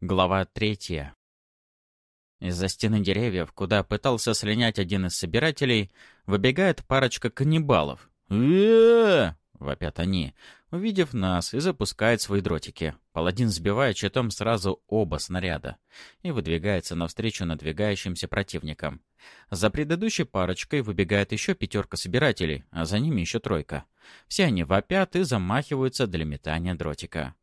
Глава третья. Из-за стены деревьев, куда пытался слинять один из собирателей, выбегает парочка каннибалов. вопят они, увидев нас, и запускает свои дротики. Паладин сбивает щитом сразу оба снаряда и выдвигается навстречу надвигающимся противникам. За предыдущей парочкой выбегает еще пятерка собирателей, а за ними еще тройка. Все они вопят и замахиваются для метания дротика.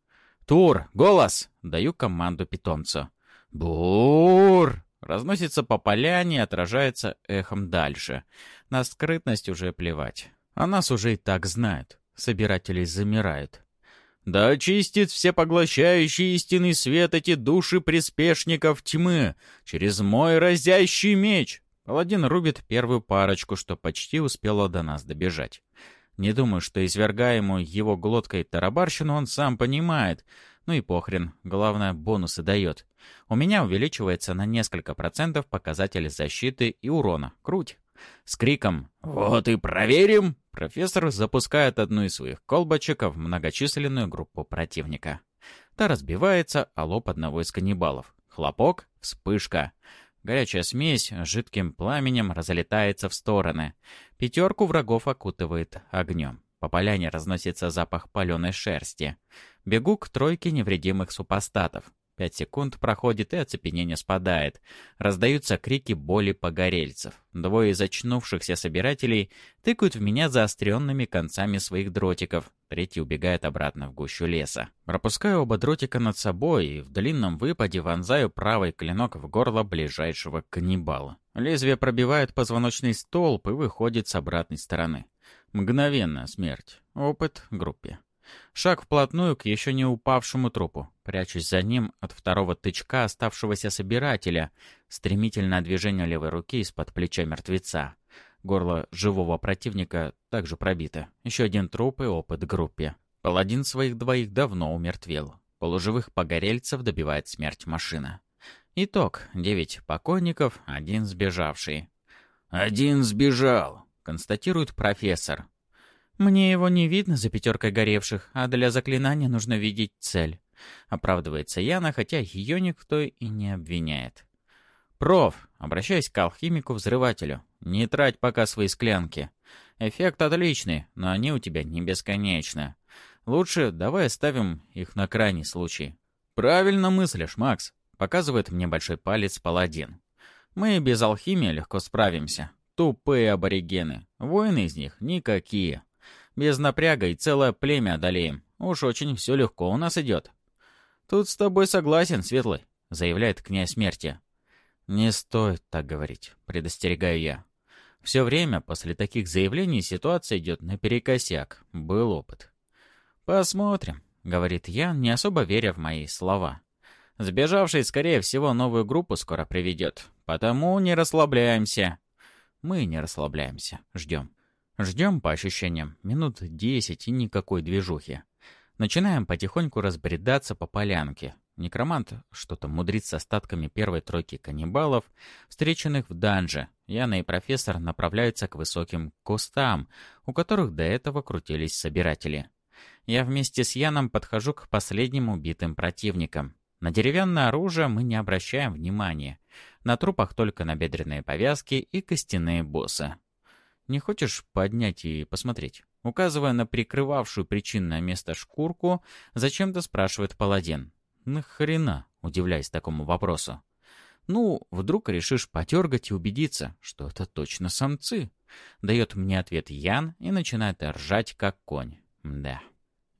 «Тур! Голос!» — даю команду питомцу. «Бур!» Разносится по поляне и отражается эхом дальше. На скрытность уже плевать. А нас уже и так знают. Собиратели замирают. «Да очистит всепоглощающий истинный свет эти души приспешников тьмы через мой разящий меч!» Паладин рубит первую парочку, что почти успела до нас добежать. Не думаю, что извергаемую его глоткой тарабарщину он сам понимает. Ну и похрен, главное, бонусы дает. У меня увеличивается на несколько процентов показатель защиты и урона. Круть. С криком «Вот и проверим!» профессор запускает одну из своих колбочек в многочисленную группу противника. Та разбивается а лоб одного из каннибалов. Хлопок, вспышка. Горячая смесь жидким пламенем разлетается в стороны. Пятерку врагов окутывает огнем. По поляне разносится запах паленой шерсти. Бегу к тройке невредимых супостатов. Пять секунд проходит, и оцепенение спадает. Раздаются крики боли погорельцев. Двое из очнувшихся собирателей тыкают в меня заостренными концами своих дротиков. Третий убегает обратно в гущу леса. Пропускаю оба дротика над собой и в длинном выпаде вонзаю правый клинок в горло ближайшего каннибала. Лезвие пробивает позвоночный столб и выходит с обратной стороны. Мгновенная смерть. Опыт группе. Шаг вплотную к еще не упавшему трупу. Прячусь за ним от второго тычка оставшегося собирателя. Стремительное движение левой руки из-под плеча мертвеца. Горло живого противника также пробито. Еще один труп и опыт группе. Паладин своих двоих давно умертвел. Полуживых погорельцев добивает смерть машина. Итог. Девять покойников, один сбежавший. «Один сбежал», — констатирует профессор. «Мне его не видно за пятеркой горевших, а для заклинания нужно видеть цель», — оправдывается Яна, хотя ее никто и не обвиняет. «Проф, обращаясь к алхимику-взрывателю, не трать пока свои склянки. Эффект отличный, но они у тебя не бесконечны. Лучше давай оставим их на крайний случай». «Правильно мыслишь, Макс», — показывает мне большой палец паладин. «Мы без алхимии легко справимся. Тупые аборигены. Воины из них никакие. Без напряга и целое племя одолеем. Уж очень все легко у нас идет. Тут с тобой согласен, Светлый, заявляет князь смерти. Не стоит так говорить, предостерегаю я. Все время после таких заявлений ситуация идет наперекосяк. Был опыт. Посмотрим, говорит я, не особо веря в мои слова. Сбежавший, скорее всего, новую группу скоро приведет. Потому не расслабляемся. Мы не расслабляемся. Ждем. Ждем, по ощущениям, минут десять и никакой движухи. Начинаем потихоньку разбредаться по полянке. Некромант что-то мудрит с остатками первой тройки каннибалов, встреченных в данже. Яна и профессор направляются к высоким кустам, у которых до этого крутились собиратели. Я вместе с Яном подхожу к последним убитым противникам. На деревянное оружие мы не обращаем внимания. На трупах только набедренные повязки и костяные боссы. Не хочешь поднять и посмотреть?» Указывая на прикрывавшую причинное место шкурку, зачем-то спрашивает паладин. «Нахрена?» — удивляясь такому вопросу. «Ну, вдруг решишь потергать и убедиться, что это точно самцы?» Дает мне ответ Ян и начинает ржать, как конь. Да.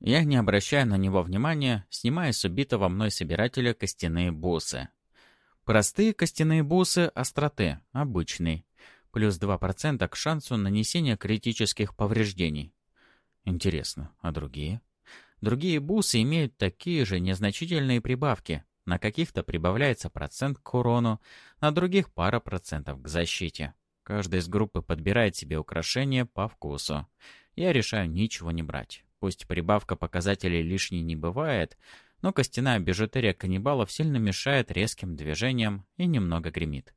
Я не обращаю на него внимания, снимая с убитого мной собирателя костяные бусы. Простые костяные бусы остроты, обычные плюс 2% к шансу нанесения критических повреждений. Интересно, а другие? Другие бусы имеют такие же незначительные прибавки. На каких-то прибавляется процент к урону, на других пара процентов к защите. Каждая из группы подбирает себе украшение по вкусу. Я решаю ничего не брать. Пусть прибавка показателей лишней не бывает, но костяная бижутерия каннибалов сильно мешает резким движениям и немного гремит.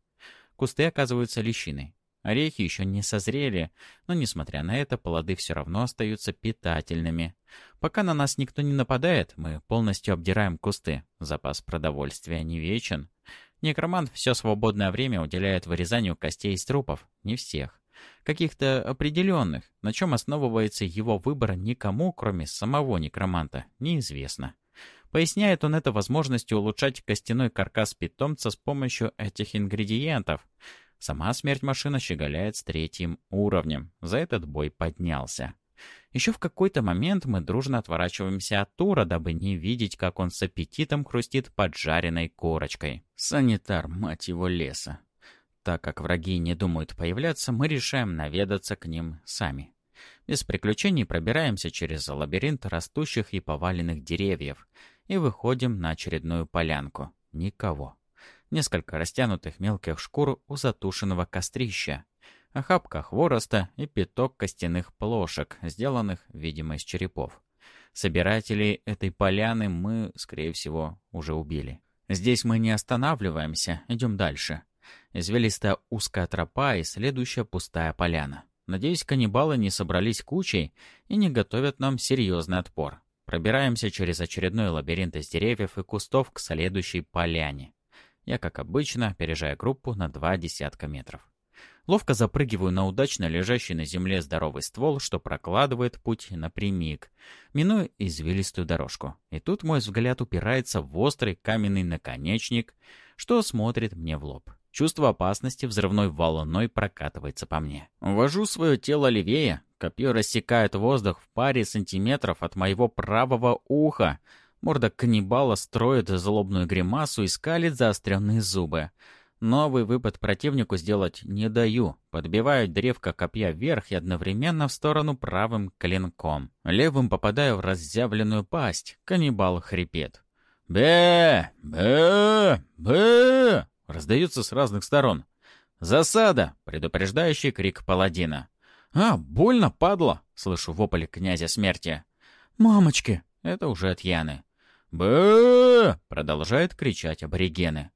Кусты оказываются лещиной. Орехи еще не созрели, но, несмотря на это, плоды все равно остаются питательными. Пока на нас никто не нападает, мы полностью обдираем кусты. Запас продовольствия не вечен. Некромант все свободное время уделяет вырезанию костей из трупов. Не всех. Каких-то определенных. На чем основывается его выбор никому, кроме самого некроманта, неизвестно. Поясняет он это возможностью улучшать костяной каркас питомца с помощью этих ингредиентов. Сама смерть машина щеголяет с третьим уровнем. За этот бой поднялся. Еще в какой-то момент мы дружно отворачиваемся от Тура, дабы не видеть, как он с аппетитом хрустит поджаренной корочкой. Санитар, мать его, леса. Так как враги не думают появляться, мы решаем наведаться к ним сами. Без приключений пробираемся через лабиринт растущих и поваленных деревьев и выходим на очередную полянку. Никого. Несколько растянутых мелких шкур у затушенного кострища охапка хвороста и пяток костяных плошек, сделанных, видимо, из черепов. Собирателей этой поляны мы, скорее всего, уже убили. Здесь мы не останавливаемся, идем дальше. Извилистая узкая тропа и следующая пустая поляна. Надеюсь, каннибалы не собрались кучей и не готовят нам серьезный отпор. Пробираемся через очередной лабиринт из деревьев и кустов к следующей поляне. Я, как обычно, опережая группу на два десятка метров. Ловко запрыгиваю на удачно лежащий на земле здоровый ствол, что прокладывает путь напрямик, минуя извилистую дорожку. И тут мой взгляд упирается в острый каменный наконечник, что смотрит мне в лоб. Чувство опасности взрывной волной прокатывается по мне. Ввожу свое тело левее, копье рассекает воздух в паре сантиметров от моего правого уха. Морда каннибала строит злобную гримасу и скалит заостренные зубы. Новый выпад противнику сделать не даю. Подбиваю древко копья вверх и одновременно в сторону правым клинком. Левым попадаю в разъявленную пасть. Каннибал хрипет. «Бе! Бе! Бе!» Раздаются с разных сторон. «Засада!» — предупреждающий крик паладина. «А, больно, падла!» — слышу вопль князя смерти. «Мамочки!» — это уже от Яны. «Бе!» — продолжают кричать аборигены.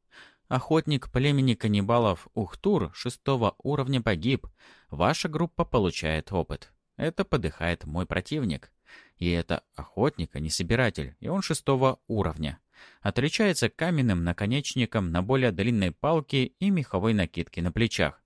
Охотник племени каннибалов Ухтур шестого уровня погиб. Ваша группа получает опыт. Это подыхает мой противник. И это охотник, а не собиратель, и он шестого уровня. Отличается каменным наконечником на более длинной палке и меховой накидке на плечах.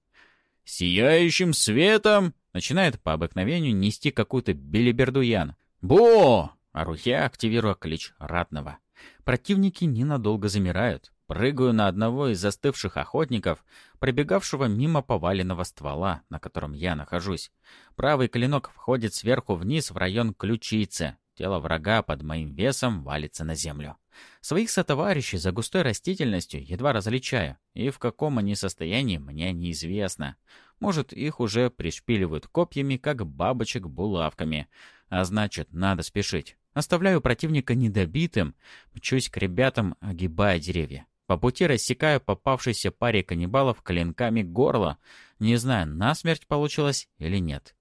«Сияющим светом!» Начинает по обыкновению нести какую-то белиберду Ян. «Бо!» А Рухе активируя клич ратного. Противники ненадолго замирают. Прыгаю на одного из застывших охотников, пробегавшего мимо поваленного ствола, на котором я нахожусь. Правый клинок входит сверху вниз в район ключицы. Тело врага под моим весом валится на землю. Своих сотоварищей за густой растительностью едва различаю, и в каком они состоянии мне неизвестно. Может, их уже пришпиливают копьями, как бабочек булавками. А значит, надо спешить. Оставляю противника недобитым, мчусь к ребятам, огибая деревья. По пути рассекаю попавшейся паре каннибалов клинками горло. Не знаю, насмерть получилось или нет.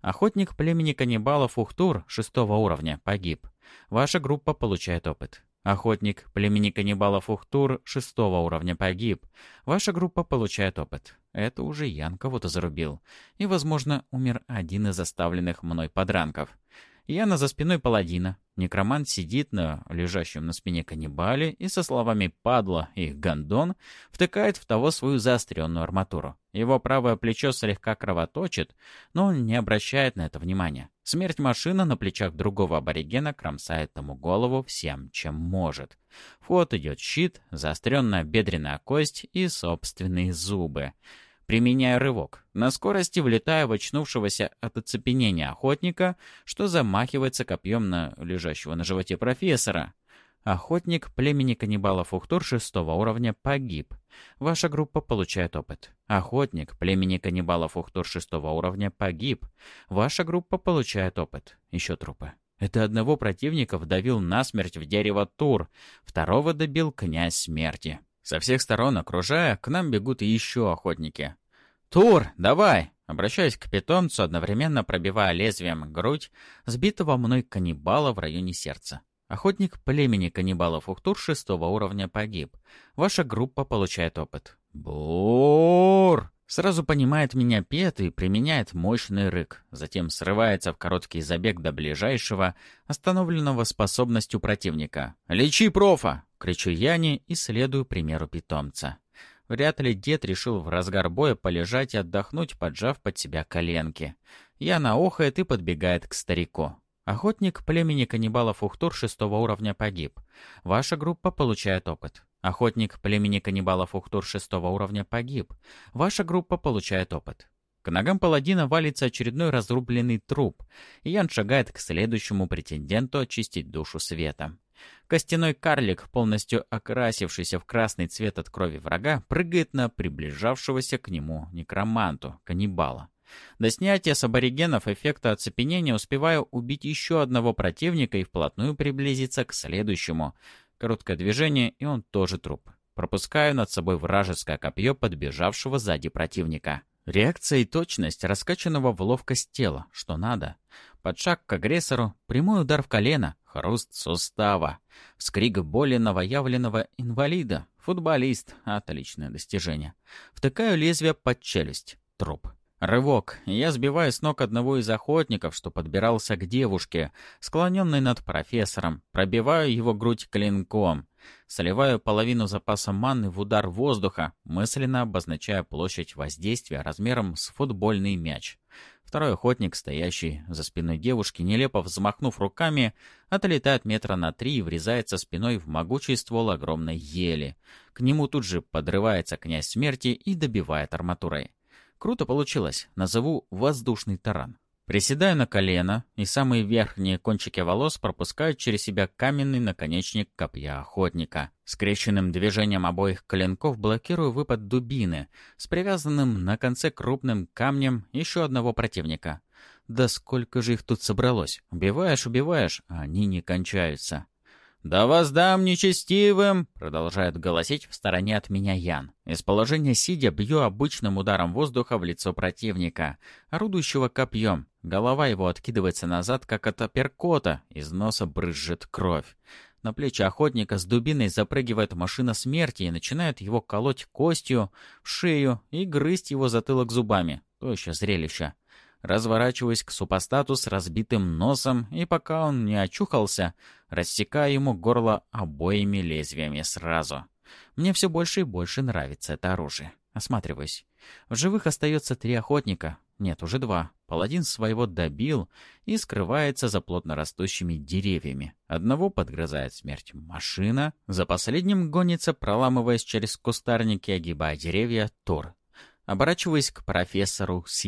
Охотник племени каннибалов Ухтур шестого уровня погиб. Ваша группа получает опыт. Охотник племени каннибалов Ухтур шестого уровня погиб. Ваша группа получает опыт. Это уже Ян кого-то зарубил. И, возможно, умер один из оставленных мной подранков. Яна за спиной паладина. Некромант сидит на лежащем на спине каннибале и со словами «падла» и «гондон» втыкает в того свою заостренную арматуру. Его правое плечо слегка кровоточит, но он не обращает на это внимания. Смерть машина на плечах другого аборигена кромсает ему голову всем, чем может. В идет щит, заостренная бедренная кость и собственные зубы. Применяя рывок, на скорости влетая в очнувшегося от оцепенения охотника, что замахивается копьем на лежащего на животе профессора. Охотник племени каннибалов Ухтур шестого уровня погиб. Ваша группа получает опыт. Охотник племени каннибалов Ухтур шестого уровня погиб. Ваша группа получает опыт. Еще трупы. Это одного противника вдавил насмерть в дерево Тур, второго добил князь смерти. Со всех сторон, окружая, к нам бегут еще охотники. «Тур, давай!» Обращаясь к питомцу, одновременно пробивая лезвием грудь сбитого мной каннибала в районе сердца. Охотник племени каннибалов Ухтур шестого уровня погиб. Ваша группа получает опыт. «Бур!» Сразу понимает меня Пет и применяет мощный рык. Затем срывается в короткий забег до ближайшего, остановленного способностью противника. «Лечи профа!» — кричу Яне и следую примеру питомца. Вряд ли дед решил в разгар боя полежать и отдохнуть, поджав под себя коленки. Яна охает и подбегает к старику. Охотник племени каннибалов Ухтур шестого уровня погиб. Ваша группа получает опыт. Охотник племени каннибалов Ухтур шестого уровня погиб. Ваша группа получает опыт. К ногам паладина валится очередной разрубленный труп, Ян шагает к следующему претенденту очистить душу света. Костяной карлик, полностью окрасившийся в красный цвет от крови врага, прыгает на приближавшегося к нему некроманту, каннибала. До снятия с аборигенов эффекта оцепенения успеваю убить еще одного противника и вплотную приблизиться к следующему, Короткое движение, и он тоже труп. Пропускаю над собой вражеское копье подбежавшего сзади противника. Реакция и точность раскачанного в ловкость тела, что надо. Под шаг к агрессору, прямой удар в колено, хруст сустава. Вскрик боли новоявленного инвалида. Футболист. Отличное достижение. Втыкаю лезвие под челюсть. Труп. Рывок. Я сбиваю с ног одного из охотников, что подбирался к девушке, склоненной над профессором. Пробиваю его грудь клинком. Соливаю половину запаса манны в удар воздуха, мысленно обозначая площадь воздействия размером с футбольный мяч. Второй охотник, стоящий за спиной девушки, нелепо взмахнув руками, отлетает метра на три и врезается спиной в могучий ствол огромной ели. К нему тут же подрывается князь смерти и добивает арматурой. Круто получилось. Назову «воздушный таран». Приседаю на колено, и самые верхние кончики волос пропускают через себя каменный наконечник копья охотника. Скрещенным движением обоих клинков блокирую выпад дубины с привязанным на конце крупным камнем еще одного противника. Да сколько же их тут собралось? Убиваешь, убиваешь, а они не кончаются. «Да воздам нечестивым!» — продолжает голосить в стороне от меня Ян. Из положения сидя бью обычным ударом воздуха в лицо противника, орудующего копьем. Голова его откидывается назад, как от апперкота, из носа брызжет кровь. На плечи охотника с дубиной запрыгивает машина смерти и начинает его колоть костью в шею и грызть его затылок зубами. То еще зрелище. Разворачиваюсь к супостату с разбитым носом, и пока он не очухался, рассекаю ему горло обоими лезвиями сразу. Мне все больше и больше нравится это оружие. Осматриваюсь. В живых остается три охотника. Нет, уже два. Паладин своего добил и скрывается за плотно растущими деревьями. Одного подгрызает смерть машина. За последним гонится, проламываясь через кустарники, огибая деревья, Тор. Оборачиваясь к профессору с.